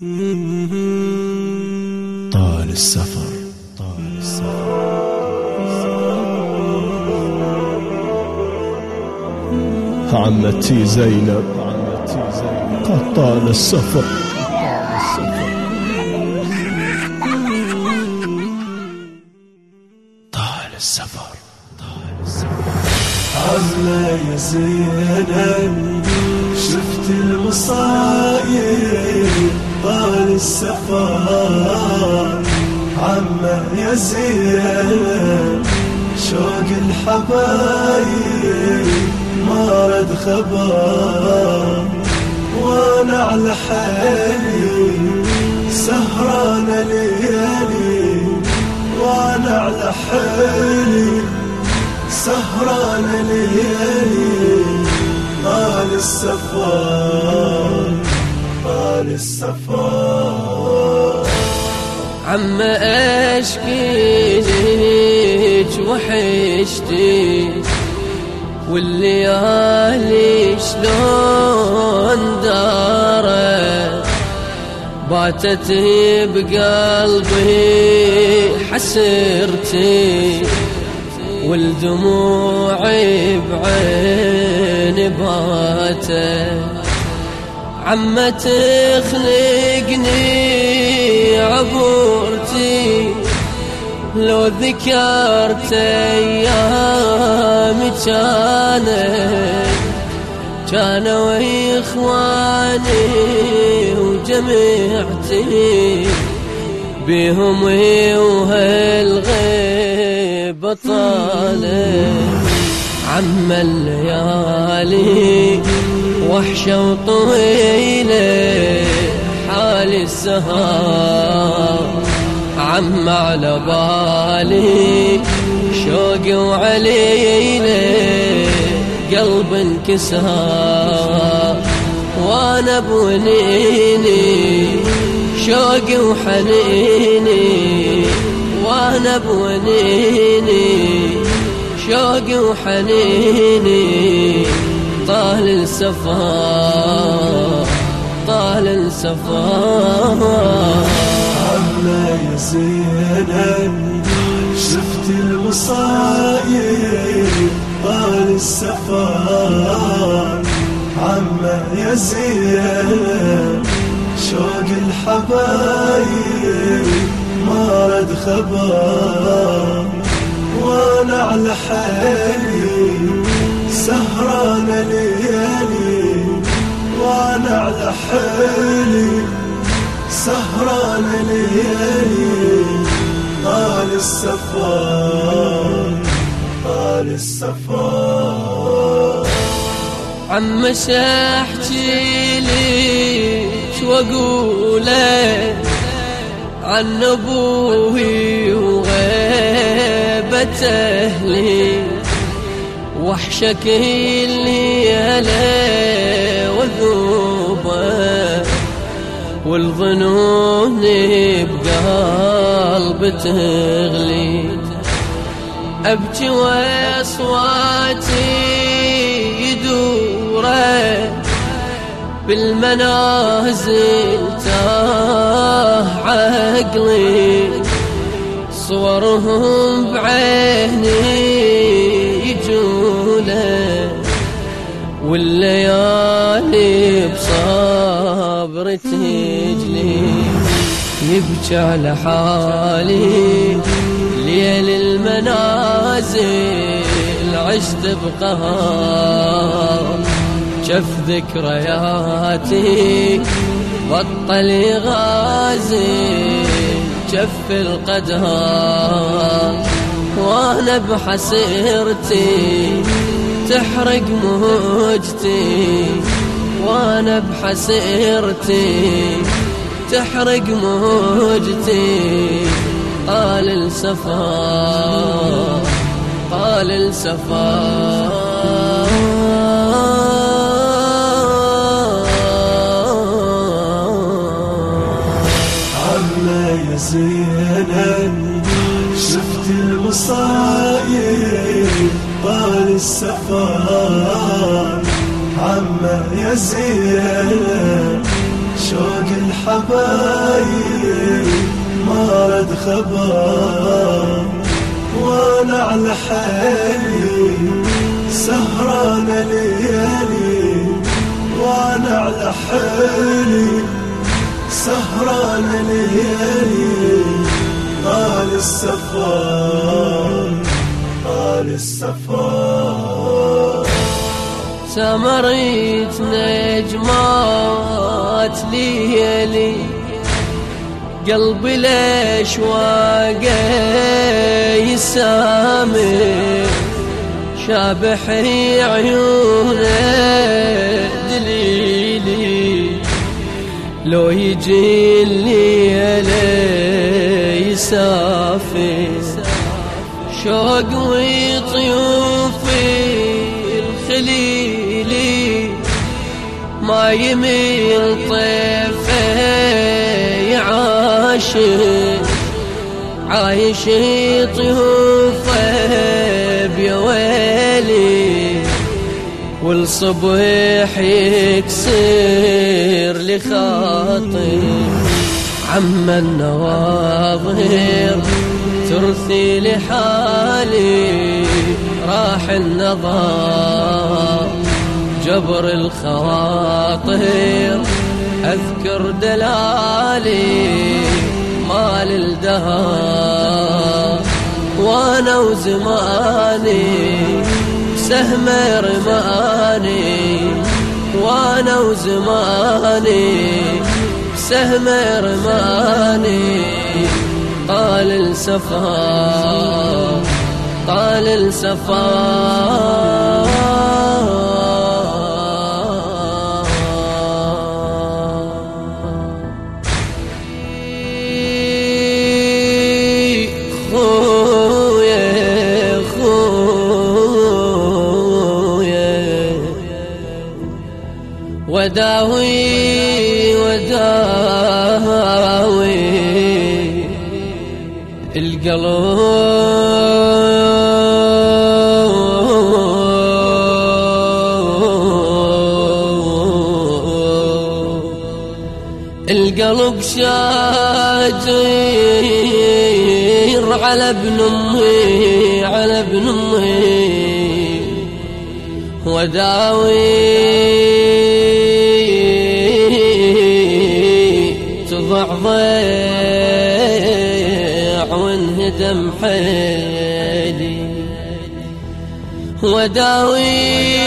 طال السفر. طال السفر عمتي زينب. قد طال السفر. طال السفر. طال السفر عمنا يا زينب شفت المصايب طال السفر عمة يا زينب شوق الحبايب ما رد خبر. وأنا على حالي سهران ليالي. وأنا على حالي سهران ليالي. طال السفر. السفر عم اشكي ليك وحشتي والليالي شلون دارت. باتت بقلبي حسرتي والدموع بعين باتت. عم تخلقني عبورتي. لو ذكرت أيام كانت كانوا اخواني وجمعتي بهم وهالغيب طالب عم الليالي وحشة وطويلة حال السهر عم على بالي. شوق وعليلة قلب انكسر. وأنا بونيني شوقي وحنيني. وأنا بونيني شوقي وحنيني. طال السفر طال السفر. عمنا يا زينب شفت المصايب طال السفر. عمه يا زينب شوق الحبايب ما رد خبر. وأنا على حالي سهران ليالي وأنا على حالي سهران ليالي طال السفر طال السفر. عم احكي ليش وأقوله عن أبوي وغيبة أهلي وحشك الليالي وذوبه والظنون بقلب تغلي. أبكي وأصواتي يدورة بالمنازل تاه عقلي صورهم بعيني والليالي بصبر تجلي يبكي على حالي ليل المنازل عشت بقهر شف ذكرياتي بطل يغازي شف القدر وأنا بحسيرتي تحرق موجتي وأنا بحسيرتي. تحرق موجتي. قال السفر قال السفر. عمنا يا زينب شفت المصايب طال السفر. عمه يا زينب شوق الحبايب ما رد خبر. وأنا على حالي سهران ليالي. وأنا على حالي سهران ليالي. طال السفر طال السفر. سمريت نجمات ليلي. قلبي ليش واقع يسامر شابح عيونه دليلي. لو يجي الليل يسافر شوق وطيوفي ما يميل طيفه يعاشر عايش طيوفه بيا ويلي. والصبح يكسر لخاطر عم النواظر ترثي لحالي. راح النظر جبر الخواطر أذكر دلالي مال الدهر وأنا وزماني سهم رماني وأنا وزماني سهم رماني طال السفر طال السفر وداوي وداوي. القلب القلب شاجر على ابن أمي على ابن أمي. وداوي وانهدم حيلي وداوي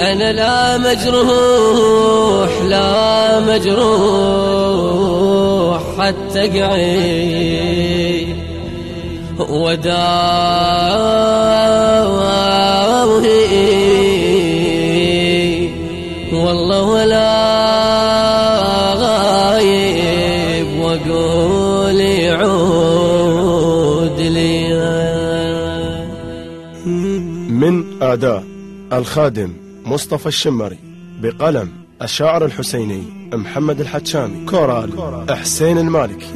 أنا لا مجروح لا مجروح حتى قعي وداوي والله ولا أداء الخادم مصطفى الشمري بقلم الشاعر الحسيني محمد الحتشامي. كورال حسين المالكي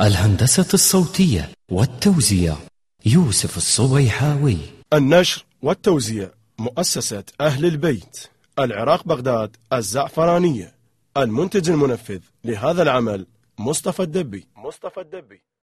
الهندسة الصوتية والتوزيع يوسف الصبيحاوي. النشر والتوزيع مؤسسة أهل البيت العراق بغداد الزعفرانية المنتج المنفذ لهذا العمل مصطفى الدبي. مصطفى الدبي.